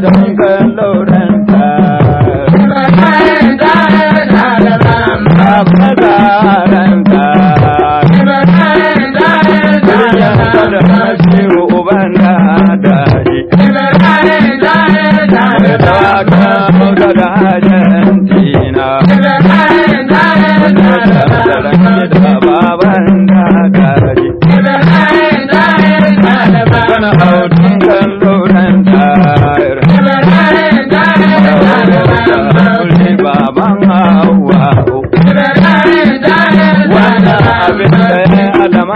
doing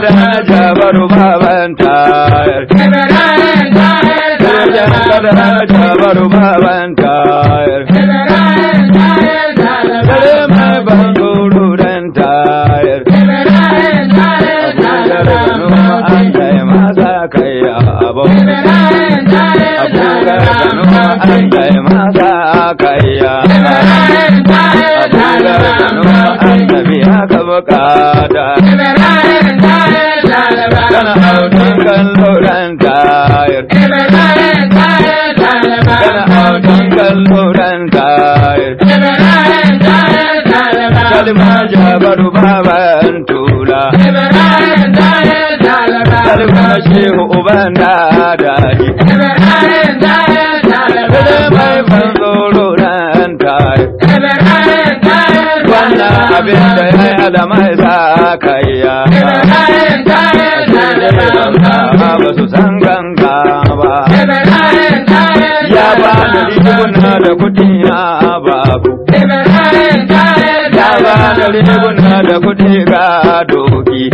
da jabaru baban tayar Kuriyanta da baban tayar. An kai masa buƙata. Kalma jabaru baban tula Kalma shehu uban dadaki Kale mai ban tsoro nan tayar Wannan abin da ya yi adama ya sa kayya ba su san ganka ba Ya ba da da kuɗi ba da riguna da kuɗi ga doki